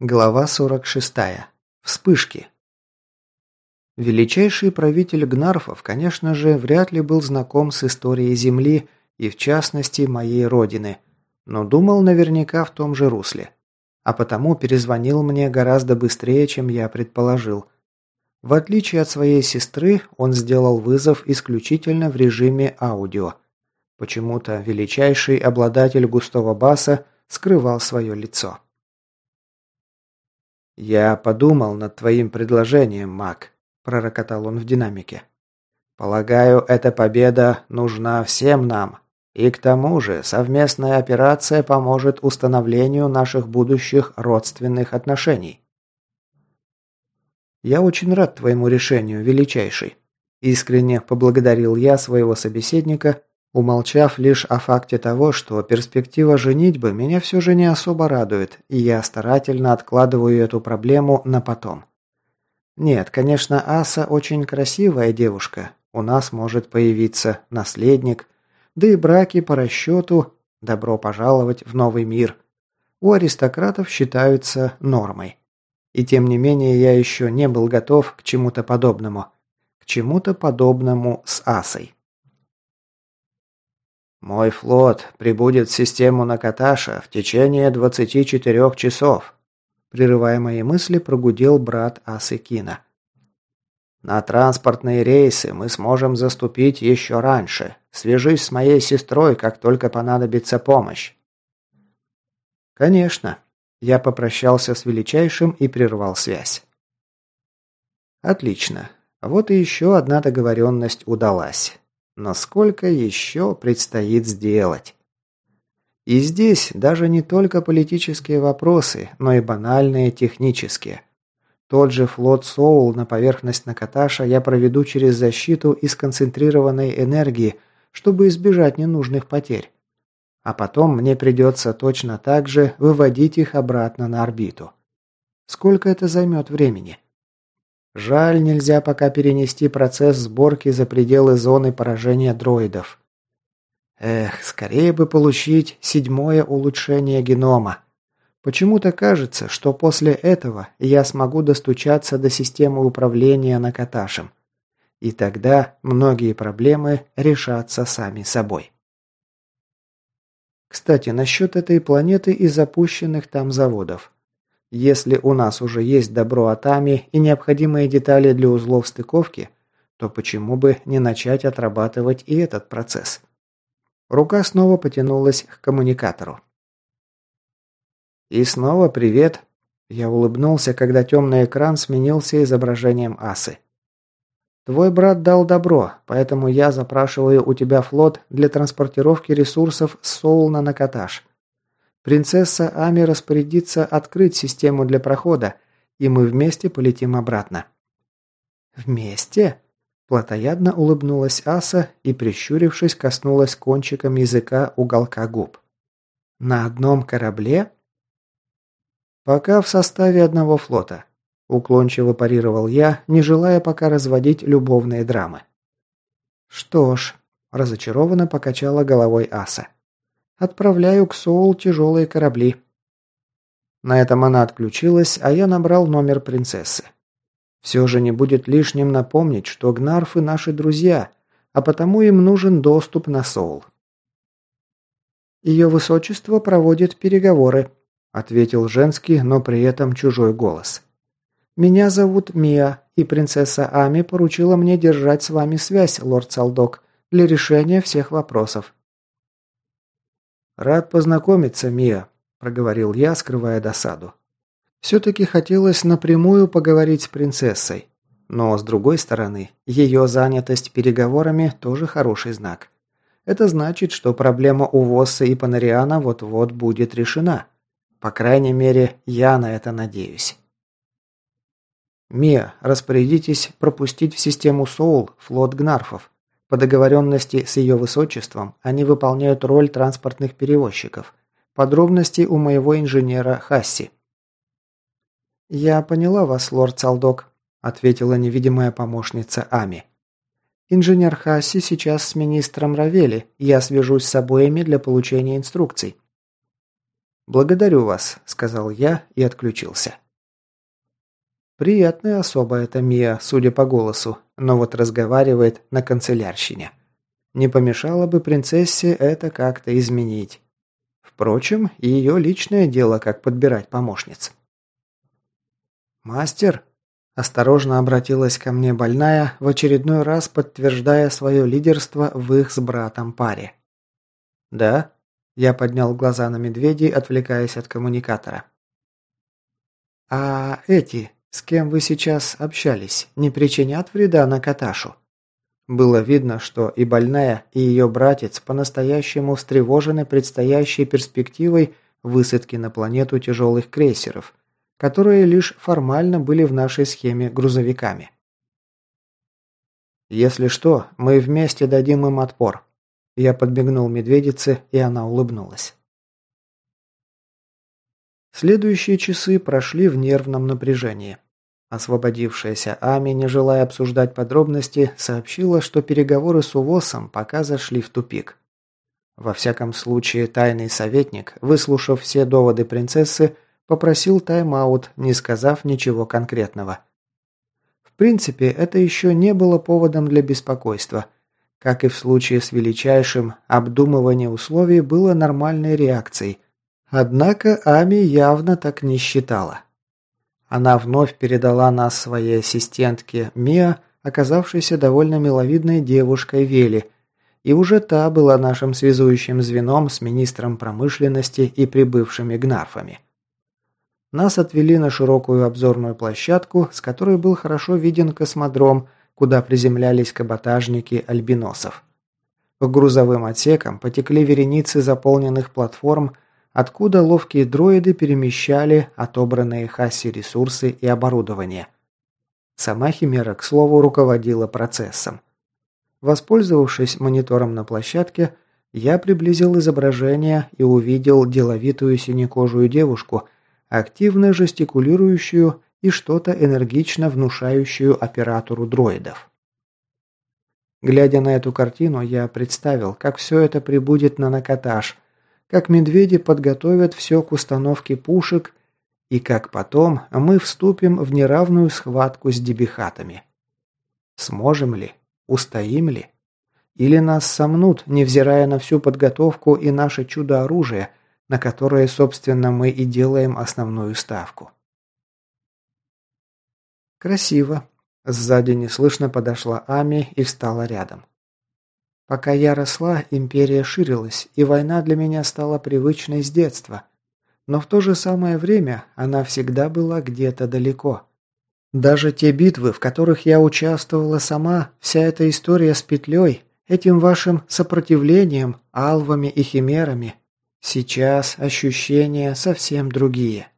Глава 46. Вспышки. Величайший правитель Гнарфов, конечно же, вряд ли был знаком с историей Земли и, в частности, моей родины, но думал наверняка в том же русле. А потому перезвонил мне гораздо быстрее, чем я предположил. В отличие от своей сестры, он сделал вызов исключительно в режиме аудио. Почему-то величайший обладатель густого баса скрывал свое лицо. «Я подумал над твоим предложением, Мак», – пророкотал он в динамике. «Полагаю, эта победа нужна всем нам. И к тому же совместная операция поможет установлению наших будущих родственных отношений». «Я очень рад твоему решению, величайший», – искренне поблагодарил я своего собеседника умолчав лишь о факте того, что перспектива женитьбы меня все же не особо радует, и я старательно откладываю эту проблему на потом. Нет, конечно, Аса очень красивая девушка, у нас может появиться наследник, да и браки по расчету «добро пожаловать в новый мир» у аристократов считаются нормой. И тем не менее я еще не был готов к чему-то подобному. К чему-то подобному с Асой. «Мой флот прибудет в систему Накаташа в течение 24 часов», прерывая мои мысли, прогудел брат Асыкина. «На транспортные рейсы мы сможем заступить еще раньше. Свяжись с моей сестрой, как только понадобится помощь». «Конечно». Я попрощался с Величайшим и прервал связь. «Отлично. Вот и еще одна договоренность удалась. Но сколько еще предстоит сделать? И здесь даже не только политические вопросы, но и банальные технические. Тот же флот Соул на поверхность Накаташа я проведу через защиту из концентрированной энергии, чтобы избежать ненужных потерь. А потом мне придется точно так же выводить их обратно на орбиту. Сколько это займет времени? Жаль, нельзя пока перенести процесс сборки за пределы зоны поражения дроидов. Эх, скорее бы получить седьмое улучшение генома. Почему-то кажется, что после этого я смогу достучаться до системы управления Накаташем. И тогда многие проблемы решатся сами собой. Кстати, насчет этой планеты и запущенных там заводов. Если у нас уже есть добро от Ами и необходимые детали для узлов стыковки, то почему бы не начать отрабатывать и этот процесс? Рука снова потянулась к коммуникатору. «И снова привет!» Я улыбнулся, когда темный экран сменился изображением асы. «Твой брат дал добро, поэтому я запрашиваю у тебя флот для транспортировки ресурсов с Соул на Накаташ. Принцесса Ами распорядится открыть систему для прохода, и мы вместе полетим обратно». «Вместе?» Платоядно улыбнулась Аса и, прищурившись, коснулась кончиком языка уголка губ. «На одном корабле?» «Пока в составе одного флота», – уклончиво парировал я, не желая пока разводить любовные драмы. «Что ж», – разочарованно покачала головой Аса. Отправляю к Соул тяжелые корабли». На этом она отключилась, а я набрал номер принцессы. Все же не будет лишним напомнить, что гнарфы наши друзья, а потому им нужен доступ на Соул. «Ее высочество проводит переговоры», – ответил женский, но при этом чужой голос. «Меня зовут Мия, и принцесса Ами поручила мне держать с вами связь, лорд Салдок, для решения всех вопросов. «Рад познакомиться, Мия», – проговорил я, скрывая досаду. Все-таки хотелось напрямую поговорить с принцессой. Но, с другой стороны, ее занятость переговорами тоже хороший знак. Это значит, что проблема у Восса и Панариана вот-вот будет решена. По крайней мере, я на это надеюсь. «Мия, распорядитесь пропустить в систему Соул флот Гнарфов. По договоренности с ее высочеством они выполняют роль транспортных перевозчиков. Подробности у моего инженера Хасси. «Я поняла вас, лорд Салдок», – ответила невидимая помощница Ами. «Инженер Хасси сейчас с министром Равели. Я свяжусь с обоими для получения инструкций». «Благодарю вас», – сказал я и отключился. Приятная особа эта Мия, судя по голосу, но вот разговаривает на канцелярщине. Не помешало бы принцессе это как-то изменить. Впрочем, ее личное дело, как подбирать помощниц. «Мастер?» – осторожно обратилась ко мне больная, в очередной раз подтверждая свое лидерство в их с братом паре. «Да?» – я поднял глаза на медведей, отвлекаясь от коммуникатора. «А эти, с кем вы сейчас общались, не причинят вреда на Каташу?» Было видно, что и больная, и ее братец по-настоящему встревожены предстоящей перспективой высадки на планету тяжелых крейсеров, которые лишь формально были в нашей схеме грузовиками. «Если что, мы вместе дадим им отпор». Я подбегнул медведице, и она улыбнулась. Следующие часы прошли в нервном напряжении. Освободившаяся Ами, не желая обсуждать подробности, сообщила, что переговоры с УВОСом пока зашли в тупик. Во всяком случае, тайный советник, выслушав все доводы принцессы, попросил тайм-аут, не сказав ничего конкретного. В принципе, это еще не было поводом для беспокойства. Как и в случае с величайшим, обдумывание условий было нормальной реакцией. Однако Ами явно так не считала. Она вновь передала нас своей ассистентке Миа, оказавшейся довольно миловидной девушкой Вели, и уже та была нашим связующим звеном с министром промышленности и прибывшими гнарфами. Нас отвели на широкую обзорную площадку, с которой был хорошо виден космодром, куда приземлялись каботажники альбиносов. К грузовым отсекам потекли вереницы заполненных платформ откуда ловкие дроиды перемещали отобранные Хасси ресурсы и оборудование. Сама Химера, к слову, руководила процессом. Воспользовавшись монитором на площадке, я приблизил изображение и увидел деловитую синекожую девушку, активно жестикулирующую и что-то энергично внушающую оператору дроидов. Глядя на эту картину, я представил, как все это прибудет на накатаж, как медведи подготовят все к установке пушек и как потом мы вступим в неравную схватку с дебихатами. Сможем ли? Устоим ли? Или нас сомнут, невзирая на всю подготовку и наше чудо-оружие, на которое, собственно, мы и делаем основную ставку? Красиво. Сзади неслышно подошла Ами и встала рядом. Пока я росла, империя ширилась, и война для меня стала привычной с детства. Но в то же самое время она всегда была где-то далеко. Даже те битвы, в которых я участвовала сама, вся эта история с петлей, этим вашим сопротивлением, алвами и химерами, сейчас ощущения совсем другие.